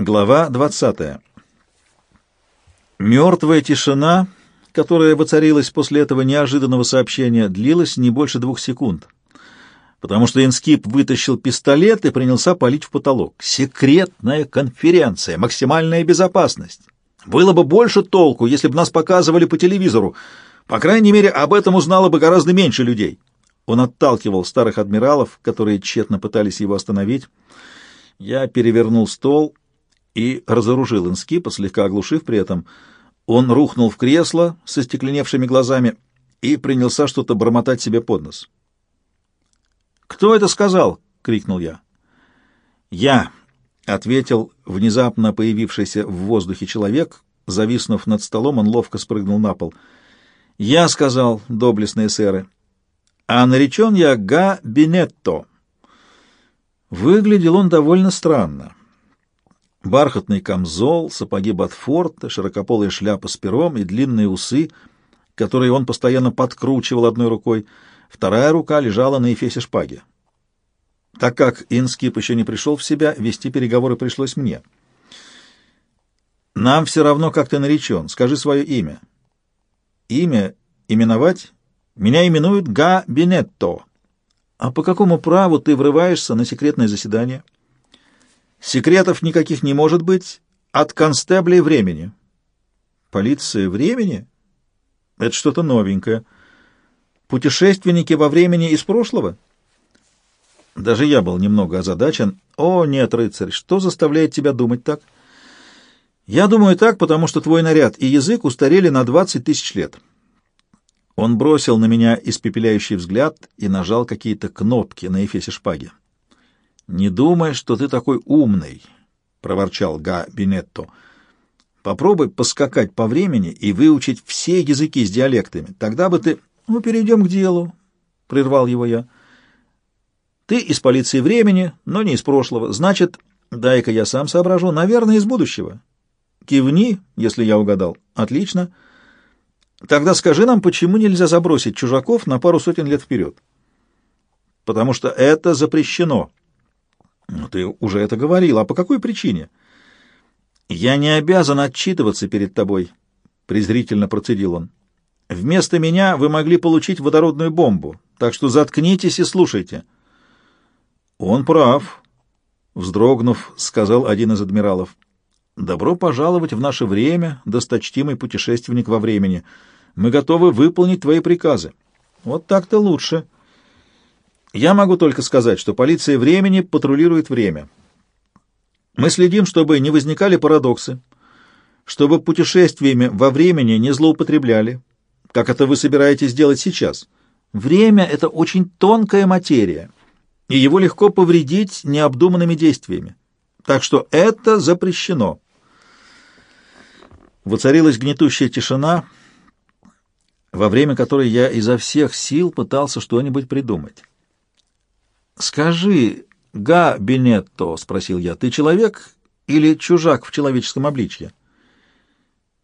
Глава 20. Мертвая тишина, которая воцарилась после этого неожиданного сообщения, длилась не больше двух секунд, потому что Инскип вытащил пистолет и принялся палить в потолок. Секретная конференция, максимальная безопасность. Было бы больше толку, если бы нас показывали по телевизору. По крайней мере, об этом узнало бы гораздо меньше людей. Он отталкивал старых адмиралов, которые тщетно пытались его остановить. Я перевернул стол и разоружил Инскипа, слегка оглушив при этом. Он рухнул в кресло со стекленевшими глазами и принялся что-то бормотать себе под нос. «Кто это сказал?» — крикнул я. «Я», — ответил внезапно появившийся в воздухе человек. Зависнув над столом, он ловко спрыгнул на пол. «Я», — сказал, доблестные сэры, — «а наречен я Га Бинетто». Выглядел он довольно странно. Бархатный камзол, сапоги Батфорта, широкополая шляпа с пером и длинные усы, которые он постоянно подкручивал одной рукой. Вторая рука лежала на эфесе шпаги. Так как Инскип еще не пришел в себя, вести переговоры пришлось мне. «Нам все равно, как ты наречен. Скажи свое имя». «Имя? Именовать? Меня именуют Га Бинетто». «А по какому праву ты врываешься на секретное заседание?» Секретов никаких не может быть от констеблей времени. Полиция времени? Это что-то новенькое. Путешественники во времени из прошлого? Даже я был немного озадачен. О, нет, рыцарь, что заставляет тебя думать так? Я думаю так, потому что твой наряд и язык устарели на двадцать тысяч лет. Он бросил на меня испепеляющий взгляд и нажал какие-то кнопки на эфесе шпаги. «Не думай, что ты такой умный», — проворчал Га Бинетто. «Попробуй поскакать по времени и выучить все языки с диалектами. Тогда бы ты...» «Ну, перейдем к делу», — прервал его я. «Ты из полиции времени, но не из прошлого. Значит, дай-ка я сам соображу, наверное, из будущего. Кивни, если я угадал. Отлично. Тогда скажи нам, почему нельзя забросить чужаков на пару сотен лет вперед?» «Потому что это запрещено». Ну, ты уже это говорил. А по какой причине? Я не обязан отчитываться перед тобой, презрительно процедил он. Вместо меня вы могли получить водородную бомбу, так что заткнитесь и слушайте. Он прав, вздрогнув, сказал один из адмиралов. Добро пожаловать в наше время, досточтимый путешественник во времени. Мы готовы выполнить твои приказы. Вот так-то лучше. Я могу только сказать, что полиция времени патрулирует время. Мы следим, чтобы не возникали парадоксы, чтобы путешествиями во времени не злоупотребляли, как это вы собираетесь делать сейчас. Время — это очень тонкая материя, и его легко повредить необдуманными действиями. Так что это запрещено. Воцарилась гнетущая тишина, во время которой я изо всех сил пытался что-нибудь придумать. «Скажи, Га Бенетто, — спросил я, — ты человек или чужак в человеческом обличье?»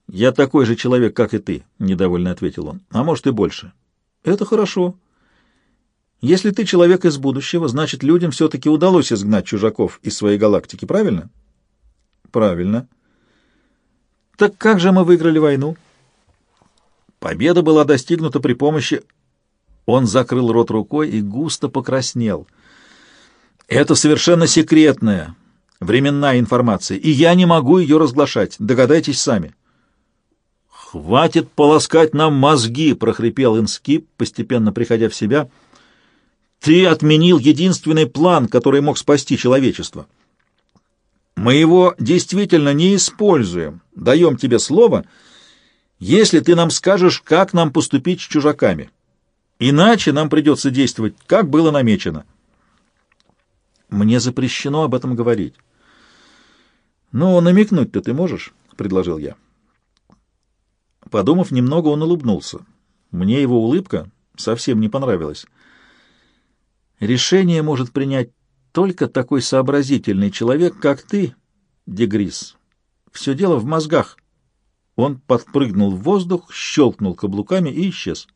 «Я такой же человек, как и ты», — недовольно ответил он. «А может и больше». «Это хорошо. Если ты человек из будущего, значит, людям все-таки удалось изгнать чужаков из своей галактики, правильно?» «Правильно». «Так как же мы выиграли войну?» «Победа была достигнута при помощи...» Он закрыл рот рукой и густо покраснел — это совершенно секретная временная информация, и я не могу ее разглашать. Догадайтесь сами. «Хватит полоскать нам мозги!» — прохрипел Инскип, постепенно приходя в себя. «Ты отменил единственный план, который мог спасти человечество. Мы его действительно не используем. Даем тебе слово, если ты нам скажешь, как нам поступить с чужаками. Иначе нам придется действовать, как было намечено». Мне запрещено об этом говорить. «Ну, намекнуть-то ты можешь?» — предложил я. Подумав немного, он улыбнулся. Мне его улыбка совсем не понравилась. «Решение может принять только такой сообразительный человек, как ты, Дегрис. Все дело в мозгах». Он подпрыгнул в воздух, щелкнул каблуками и исчез.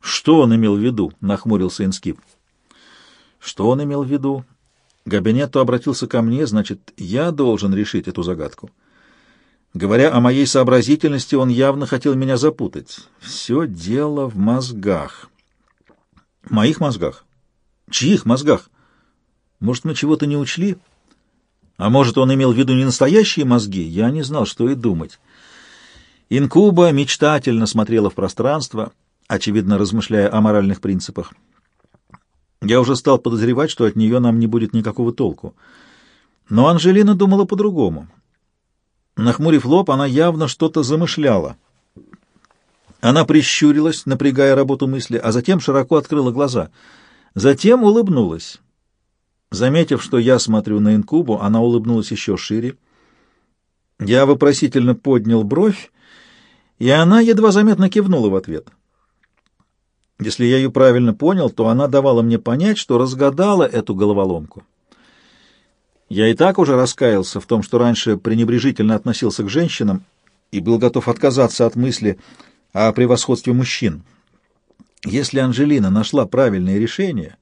«Что он имел в виду?» — нахмурился Инскип. Что он имел в виду? Габинетто обратился ко мне, значит, я должен решить эту загадку. Говоря о моей сообразительности, он явно хотел меня запутать. Все дело в мозгах. Моих мозгах? Чьих мозгах? Может, мы чего-то не учли? А может, он имел в виду не настоящие мозги? Я не знал, что и думать. Инкуба мечтательно смотрела в пространство, очевидно, размышляя о моральных принципах. Я уже стал подозревать, что от нее нам не будет никакого толку. Но Анжелина думала по-другому. Нахмурив лоб, она явно что-то замышляла. Она прищурилась, напрягая работу мысли, а затем широко открыла глаза. Затем улыбнулась. Заметив, что я смотрю на инкубу, она улыбнулась еще шире. Я вопросительно поднял бровь, и она едва заметно кивнула в ответ. Если я ее правильно понял, то она давала мне понять, что разгадала эту головоломку. Я и так уже раскаялся в том, что раньше пренебрежительно относился к женщинам и был готов отказаться от мысли о превосходстве мужчин. Если Анжелина нашла правильное решение,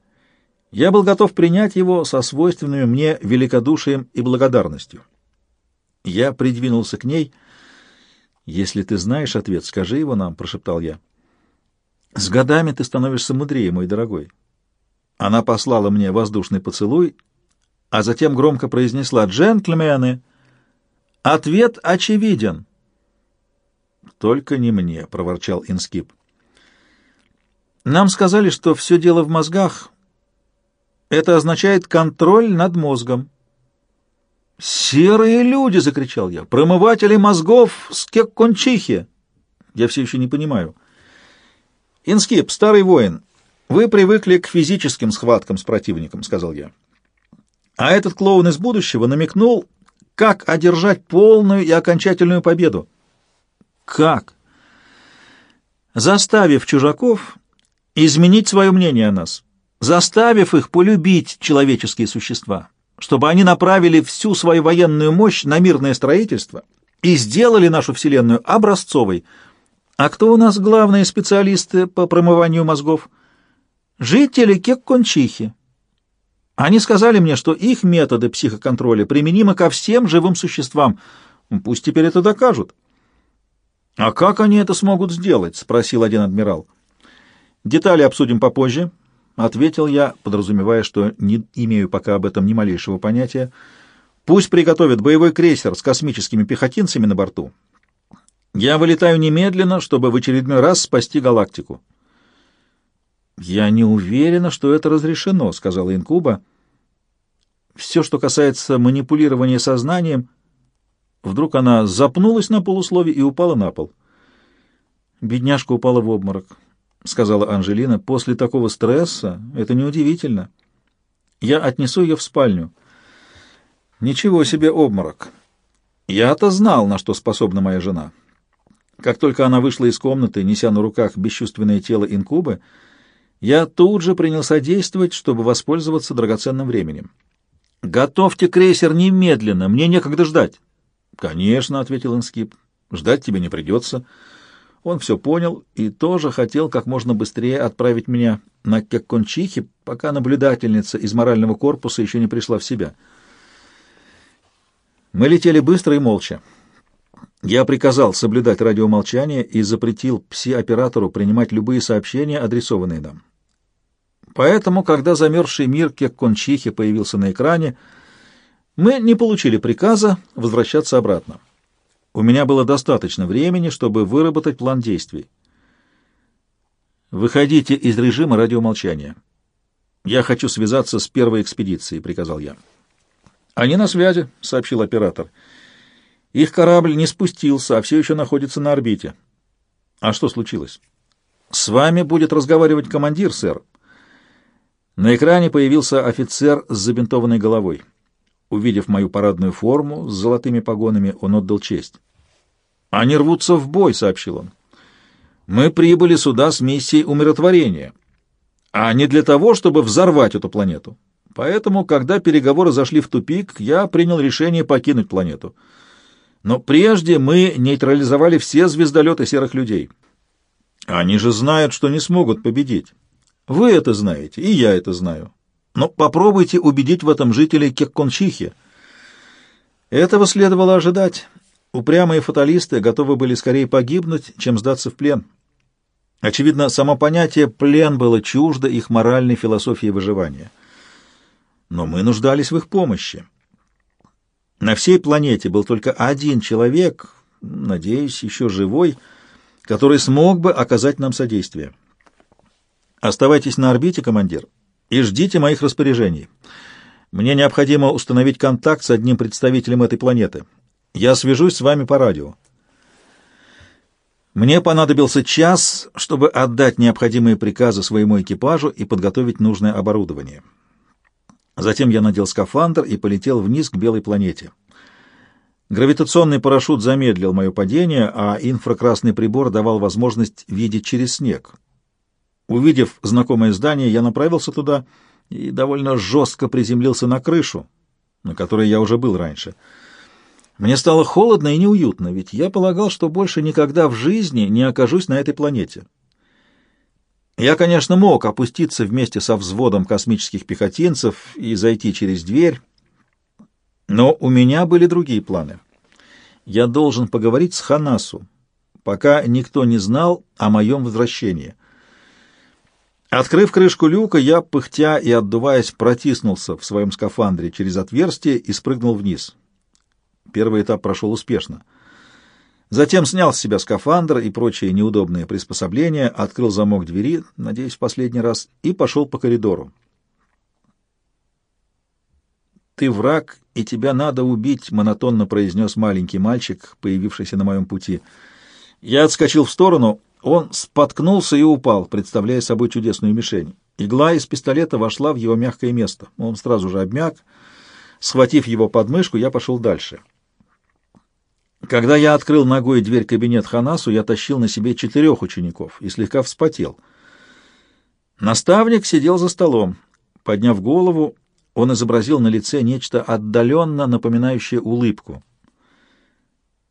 я был готов принять его со свойственными мне великодушием и благодарностью. Я придвинулся к ней. «Если ты знаешь ответ, скажи его нам», — прошептал я. С годами ты становишься мудрее, мой дорогой. Она послала мне воздушный поцелуй, а затем громко произнесла «Джентльмены!» Ответ очевиден. «Только не мне», — проворчал Инскип. «Нам сказали, что все дело в мозгах. Это означает контроль над мозгом». «Серые люди!» — закричал я. «Промыватели мозгов с кеккончихи!» «Я все еще не понимаю». «Инскип, старый воин, вы привыкли к физическим схваткам с противником», — сказал я. А этот клоун из будущего намекнул, как одержать полную и окончательную победу. Как? Заставив чужаков изменить свое мнение о нас, заставив их полюбить человеческие существа, чтобы они направили всю свою военную мощь на мирное строительство и сделали нашу Вселенную образцовой — а кто у нас главные специалисты по промыванию мозгов? Жители Кеккончихи. Они сказали мне, что их методы психоконтроля применимы ко всем живым существам. Пусть теперь это докажут. — А как они это смогут сделать? — спросил один адмирал. — Детали обсудим попозже, — ответил я, подразумевая, что не имею пока об этом ни малейшего понятия. — Пусть приготовят боевой крейсер с космическими пехотинцами на борту. Я вылетаю немедленно, чтобы в очередной раз спасти галактику. Я не уверена, что это разрешено, сказала Инкуба. Все, что касается манипулирования сознанием, вдруг она запнулась на полуслове и упала на пол. Бедняжка упала в обморок, сказала Анжелина. После такого стресса это неудивительно. Я отнесу ее в спальню. Ничего себе обморок. Я-то знал, на что способна моя жена. Как только она вышла из комнаты, неся на руках бесчувственное тело инкубы, я тут же принялся действовать, чтобы воспользоваться драгоценным временем. «Готовьте крейсер немедленно, мне некогда ждать». «Конечно», — ответил Инскип, — «ждать тебе не придется». Он все понял и тоже хотел как можно быстрее отправить меня на Кеккончихи, пока наблюдательница из морального корпуса еще не пришла в себя. Мы летели быстро и молча. Я приказал соблюдать радиомолчание и запретил пси-оператору принимать любые сообщения, адресованные нам. Поэтому, когда замерзший мир Кеккончихи появился на экране, мы не получили приказа возвращаться обратно. У меня было достаточно времени, чтобы выработать план действий. «Выходите из режима радиомолчания. Я хочу связаться с первой экспедицией», — приказал я. «Они на связи», — сообщил оператор. «Оператор». Их корабль не спустился, а все еще находится на орбите. А что случилось? С вами будет разговаривать командир, сэр. На экране появился офицер с забинтованной головой. Увидев мою парадную форму с золотыми погонами, он отдал честь. «Они рвутся в бой», — сообщил он. «Мы прибыли сюда с миссией умиротворения, а не для того, чтобы взорвать эту планету. Поэтому, когда переговоры зашли в тупик, я принял решение покинуть планету». Но прежде мы нейтрализовали все звездолеты серых людей. Они же знают, что не смогут победить. Вы это знаете, и я это знаю. Но попробуйте убедить в этом жителей Кеккончихи. Этого следовало ожидать. Упрямые фаталисты готовы были скорее погибнуть, чем сдаться в плен. Очевидно, само понятие «плен» было чуждо их моральной философии выживания. Но мы нуждались в их помощи. На всей планете был только один человек, надеюсь, еще живой, который смог бы оказать нам содействие. Оставайтесь на орбите, командир, и ждите моих распоряжений. Мне необходимо установить контакт с одним представителем этой планеты. Я свяжусь с вами по радио. Мне понадобился час, чтобы отдать необходимые приказы своему экипажу и подготовить нужное оборудование. Затем я надел скафандр и полетел вниз к белой планете. Гравитационный парашют замедлил мое падение, а инфракрасный прибор давал возможность видеть через снег. Увидев знакомое здание, я направился туда и довольно жестко приземлился на крышу, на которой я уже был раньше. Мне стало холодно и неуютно, ведь я полагал, что больше никогда в жизни не окажусь на этой планете. Я, конечно, мог опуститься вместе со взводом космических пехотинцев и зайти через дверь, но у меня были другие планы. Я должен поговорить с Ханасу, пока никто не знал о моем возвращении. Открыв крышку люка, я, пыхтя и отдуваясь, протиснулся в своем скафандре через отверстие и спрыгнул вниз. Первый этап прошел успешно. Затем снял с себя скафандр и прочие неудобные приспособления, открыл замок двери, надеюсь, в последний раз, и пошел по коридору. «Ты враг, и тебя надо убить», — монотонно произнес маленький мальчик, появившийся на моем пути. Я отскочил в сторону, он споткнулся и упал, представляя собой чудесную мишень. Игла из пистолета вошла в его мягкое место. Он сразу же обмяк. Схватив его подмышку, я пошел дальше. Когда я открыл ногой дверь кабинет Ханасу, я тащил на себе четырех учеников и слегка вспотел. Наставник сидел за столом. Подняв голову, он изобразил на лице нечто отдаленно напоминающее улыбку.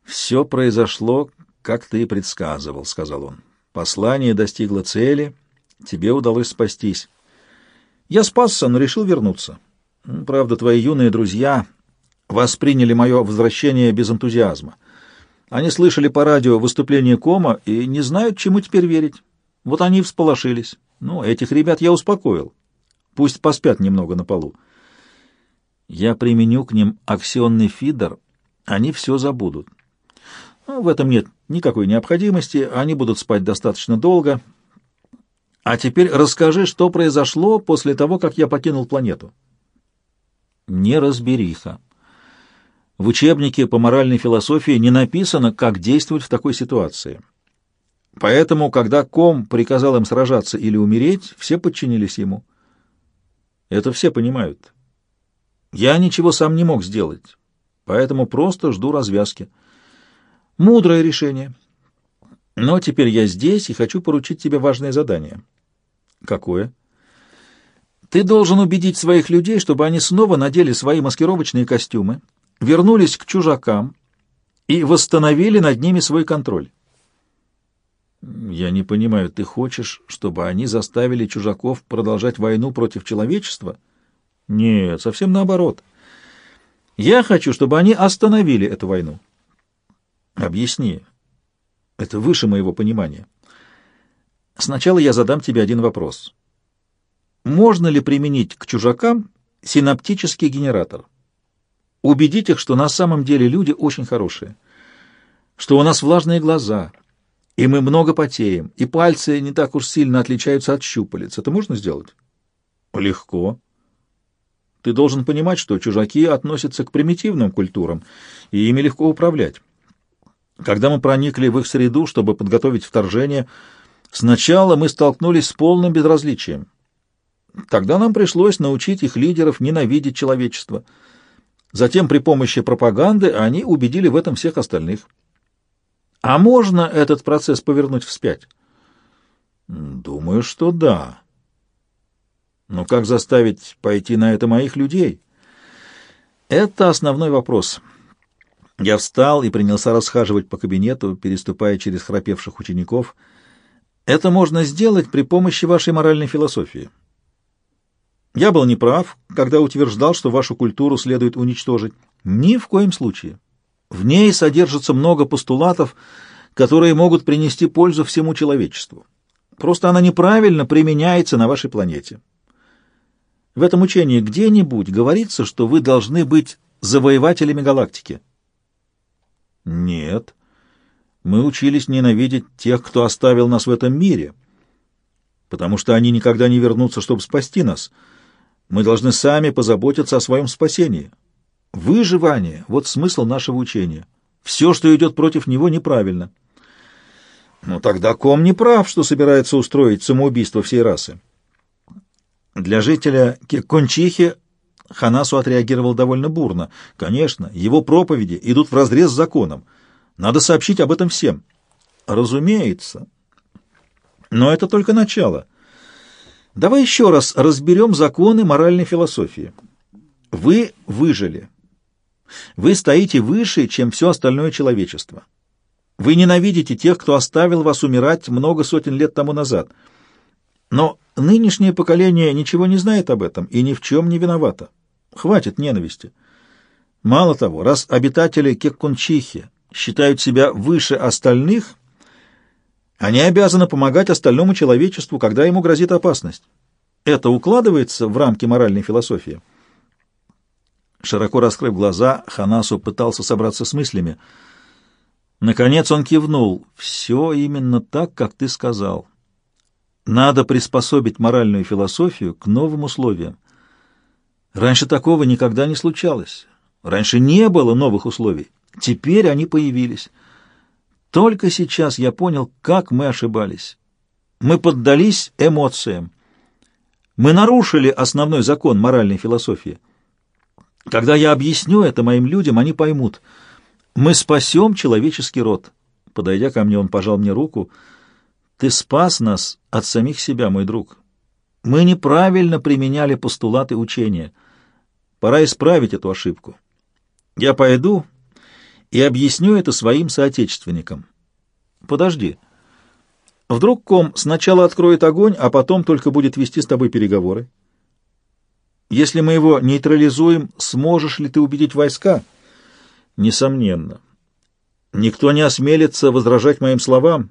«Все произошло, как ты и предсказывал», — сказал он. «Послание достигло цели, тебе удалось спастись. Я спасся, но решил вернуться. Правда, твои юные друзья восприняли мое возвращение без энтузиазма. Они слышали по радио выступление Кома и не знают, чему теперь верить. Вот они и всполошились. Ну, этих ребят я успокоил. Пусть поспят немного на полу. Я применю к ним аксионный фидер, они все забудут. Ну, в этом нет никакой необходимости, они будут спать достаточно долго. А теперь расскажи, что произошло после того, как я покинул планету. Неразбериха. В учебнике по моральной философии не написано, как действовать в такой ситуации. Поэтому, когда Ком приказал им сражаться или умереть, все подчинились ему. Это все понимают. Я ничего сам не мог сделать, поэтому просто жду развязки. Мудрое решение. Но теперь я здесь и хочу поручить тебе важное задание. Какое? Ты должен убедить своих людей, чтобы они снова надели свои маскировочные костюмы, вернулись к чужакам и восстановили над ними свой контроль. Я не понимаю, ты хочешь, чтобы они заставили чужаков продолжать войну против человечества? — нет, совсем наоборот. Я хочу, чтобы они остановили эту войну. Объясни. Это выше моего понимания. Сначала я задам тебе один вопрос. Можно ли применить к чужакам синаптический генератор? Убедить их, что на самом деле люди очень хорошие, что у нас влажные глаза, и мы много потеем, и пальцы не так уж сильно отличаются от щупалец. Это можно сделать? Легко. Ты должен понимать, что чужаки относятся к примитивным культурам, и ими легко управлять. Когда мы проникли в их среду, чтобы подготовить вторжение, сначала мы столкнулись с полным безразличием. Тогда нам пришлось научить их лидеров ненавидеть человечество. Затем при помощи пропаганды они убедили в этом всех остальных. А можно этот процесс повернуть вспять? Думаю, что да. Но как заставить пойти на это моих людей? Это основной вопрос. Я встал и принялся расхаживать по кабинету, переступая через храпевших учеников. Это можно сделать при помощи вашей моральной философии. Я был неправ, когда утверждал, что вашу культуру следует уничтожить. Ни в коем случае. В ней содержится много постулатов, которые могут принести пользу всему человечеству. Просто она неправильно применяется на вашей планете. В этом учении где-нибудь говорится, что вы должны быть завоевателями галактики. Нет. Мы учились ненавидеть тех, кто оставил нас в этом мире, потому что они никогда не вернутся, чтобы спасти нас. Мы должны сами позаботиться о своем спасении. Выживание — вот смысл нашего учения. Все, что идет против него, неправильно. Но тогда Ком не прав, что собирается устроить самоубийство всей расы. Для жителя Кекончихи Ханасу отреагировал довольно бурно. Конечно, его проповеди идут вразрез с законом. Надо сообщить об этом всем. Разумеется. Но это только начало. Давай еще раз разберем законы моральной философии. Вы выжили. Вы стоите выше, чем все остальное человечество. Вы ненавидите тех, кто оставил вас умирать много сотен лет тому назад. Но нынешнее поколение ничего не знает об этом и ни в чем не виновато. Хватит ненависти. Мало того, раз обитатели Кеккунчихи считают себя выше остальных, они обязаны помогать остальному человечеству, когда ему грозит опасность. Это укладывается в рамки моральной философии. Широко раскрыв глаза, Ханасу пытался собраться с мыслями. Наконец он кивнул. «Все именно так, как ты сказал. Надо приспособить моральную философию к новым условиям. Раньше такого никогда не случалось. Раньше не было новых условий. Теперь они появились. Только сейчас я понял, как мы ошибались. Мы поддались эмоциям. Мы нарушили основной закон моральной философии. Когда я объясню это моим людям, они поймут. Мы спасем человеческий род. Подойдя ко мне, он пожал мне руку. Ты спас нас от самих себя, мой друг. Мы неправильно применяли постулаты учения. Пора исправить эту ошибку. Я пойду и объясню это своим соотечественникам. Подожди. Вдруг ком сначала откроет огонь, а потом только будет вести с тобой переговоры? Если мы его нейтрализуем, сможешь ли ты убедить войска? Несомненно. Никто не осмелится возражать моим словам,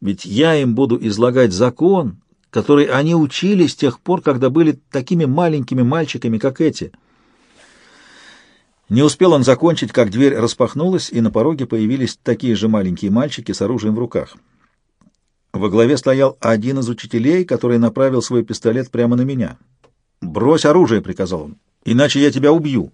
ведь я им буду излагать закон, который они учили с тех пор, когда были такими маленькими мальчиками, как эти — не успел он закончить, как дверь распахнулась, и на пороге появились такие же маленькие мальчики с оружием в руках. Во главе стоял один из учителей, который направил свой пистолет прямо на меня. «Брось оружие», — приказал он, — «иначе я тебя убью».